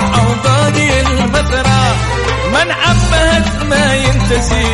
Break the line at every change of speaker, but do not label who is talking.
الفرح أو باقي المثرى من عبهت ما ينتسي